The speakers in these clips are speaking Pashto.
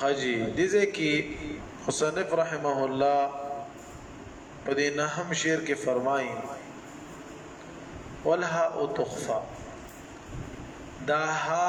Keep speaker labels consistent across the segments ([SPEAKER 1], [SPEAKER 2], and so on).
[SPEAKER 1] حاجی دې ځکه مصنف رحمه الله په دې نه هم شعر کې فرمایي ولها او تخفا دا ها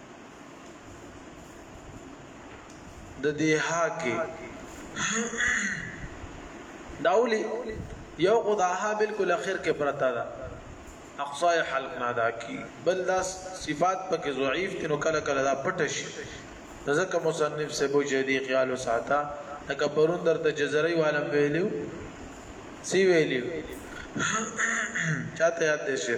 [SPEAKER 1] د دې ها کې داولی یو خدا ها بالکل اخر کې پرتا ده اقصای حلق نه ادا کی بل دا صفات پکې ضعیف تنو کله کله دا پټ شي ځکه مصنف سے بو جدي خیال وساته لکه پرون درته جزري والم ویلو سی ویلو چاته یاد دي شه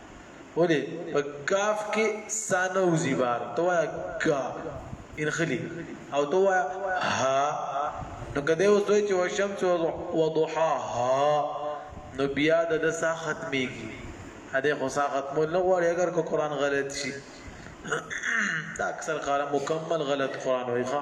[SPEAKER 1] ولې په کاف کې سانه وزي بار تو وایا کا انخلی او تو وایا ها نو کده اوس دوی چې وشمس وضحاها نو بیا د دسا ختميږي هدا خو سا ختمول نه غواړي اگر کو قران غلط شي دا اکثر قاره مکمل غلط قران وایي ښا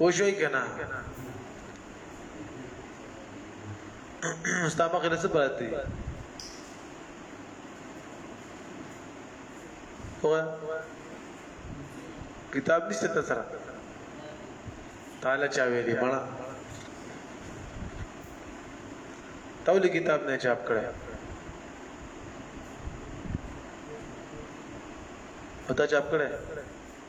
[SPEAKER 1] وشوي کنه ستامه کې څه پاتې هو کتاب نشته تا سره تعالی چا ویلي مړه تولې کتاب نه چاپ کړه پتا چاپ کړه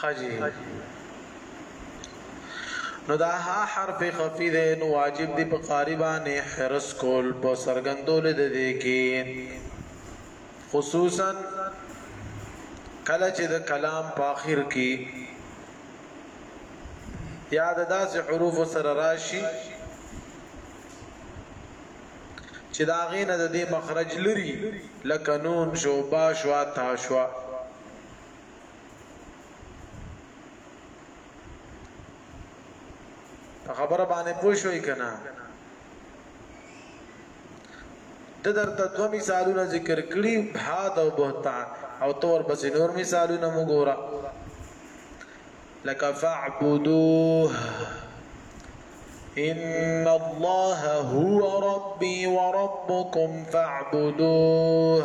[SPEAKER 1] خجی نو دا ها حرف خفی دی نو واجب دی په قاری باندې حرس کول په سرګندول د دې کې خصوصا کله چې د کلام په اخر کې یا د داسې حروف سره راشي چې دا غینه د دې مخرج لري لکه نون شو با شو تا شو په خبره باندې پوه شوي که نه د درته دوه مثالونه ذکر کړي بهاد او بهتان او تور بس نور مثالونه مو ګوره لکه فاعبدوه إن الله هو ربي وربكم فاعبدوه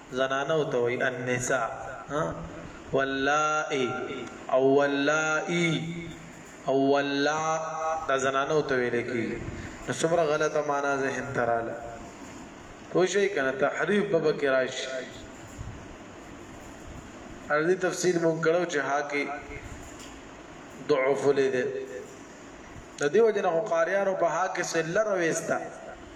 [SPEAKER 1] زنانو ته وایي النساء ها واللائي او واللائي او واللاء دا زنانو ته ویل کیږي نو څومره غلطه معنا ذهن ته رااله پوه شئ کنه تحریف به پکې راشي ارزي تفصیل مونږ کړو چې حاکي ضعف لیدل د دې وجه نه قاریانو په حق سره لرويستا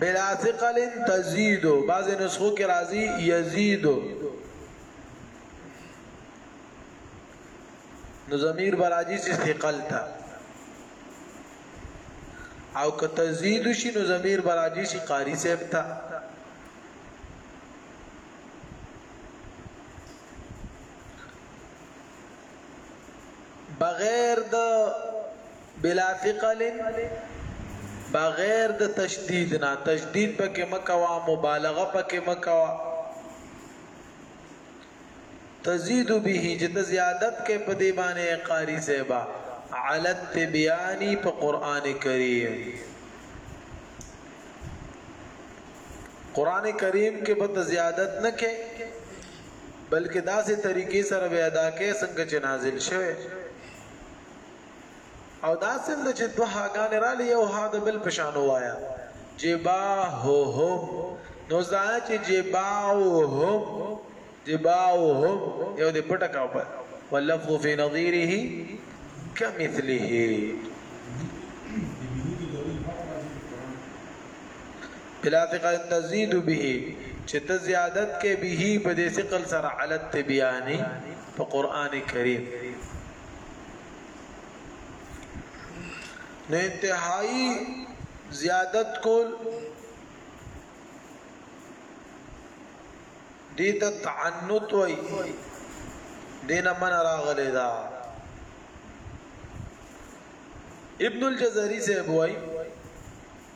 [SPEAKER 1] بلا ثقل تزيد بعض نسخو کې راځي يزيد نو ضمیر براجی سی ثقل تا او که تزید شي نو ضمیر براجی سی قاری صاحب تا بغیر د بلا ثقل بغیر د تشدید نه تشدید پکې مکوا مبالغه پکې مکوا تزيد به چې ته زیادت کې په دی باندې قاری صاحبہ علت تبیانی په قران کریم قران کریم کې به زیادت نه کې بلکه داسې طریقې سره به ادا کې څنګه چې نازل شوه او دا څنګه چې دوه هاګان را لې یو ها د بل پشان وایا جبا هو هو نو ځا چې جبا او هو جبا او هو یو دې پټه کاو په ولفظ فی نظیره کمثله بلا ثقل تزيد به چه ته زيادت کې به په دې ثقل سره علی التبيان په قران کریم نه انتهایی زیادت کول دې ته تعنت وای دینه من راغلی دا ابن الجزري سے بوای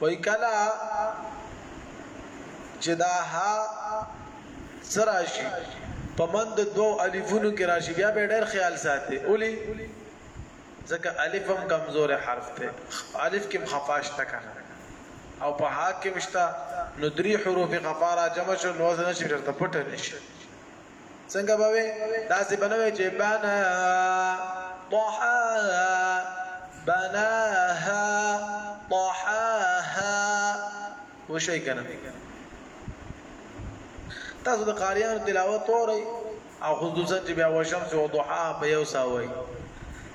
[SPEAKER 1] وایي کله چې دا ها څه راشي په مند دوو الفونو کې راشي بیا به ډېر خیال ساتي اولی ځکه الف هم کمزور حرف دی الف کې خفاش تا کنه او په حق کې مشتا نو درې حروف خفارا جمع شو نو ځنه چې درته پټه نشي څنګه به وې داسې به نه وې چې بنا طحاها بناها طحاها وشي کنه تاسو د قاریانو تلاوت اورئ او خصوصا چې بیا وشمس او ضحا په یو ساوي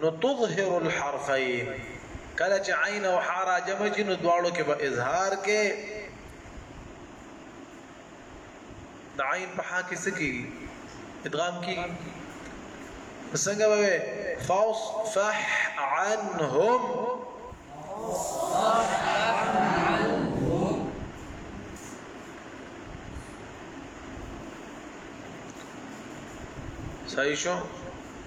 [SPEAKER 1] نو تظهر الحرفين کله چې عين او حا را جمع شي نو دواړو کې به اظهار کې د عين په حا کې څه کیږي ادغام کیږي څنګه به فاصفح عنهم صحیح شو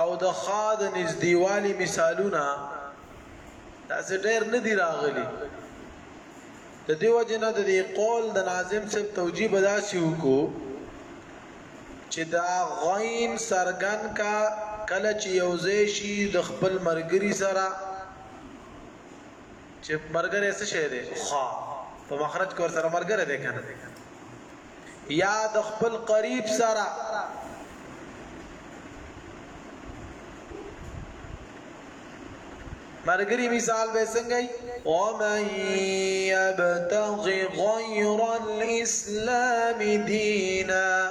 [SPEAKER 1] او د خا د نږدېوالي مثالونه داسې ډېر نه دي راغلي د دې وجه نه د دې قول د ناظم صاحب توجیه به داسې وکړو چې دا غین سرګن کا کله چې یو ځای شي د خپل مرګري سره چې مرګره څه شه ده خا په مخرج کور سره مرګره ده کنه یا د خپل قریب سره مرګري مثال به څنګه او من يبتغي غير الاسلام دينا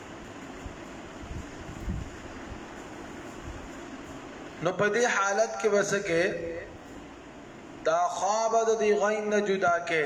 [SPEAKER 1] نو په دې حالت کې وسکه دا خواب د دې غین نه جدا کې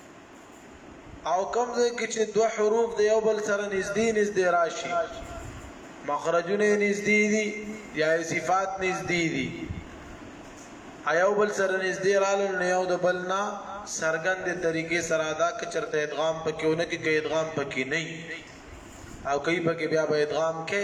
[SPEAKER 1] او کوم ځای کې چې دوه حروف د یو بل سره نږدې نږدې راشي مخرجونه نږدې دي یا صفات نږدې دي ایو بل سره نږدې رالو نه یو د بل نه سرګند طریقې سره ادا کچرته ادغام پکې ونه کې کې ادغام پکې نه او کوي پکې بیا به ادغام کې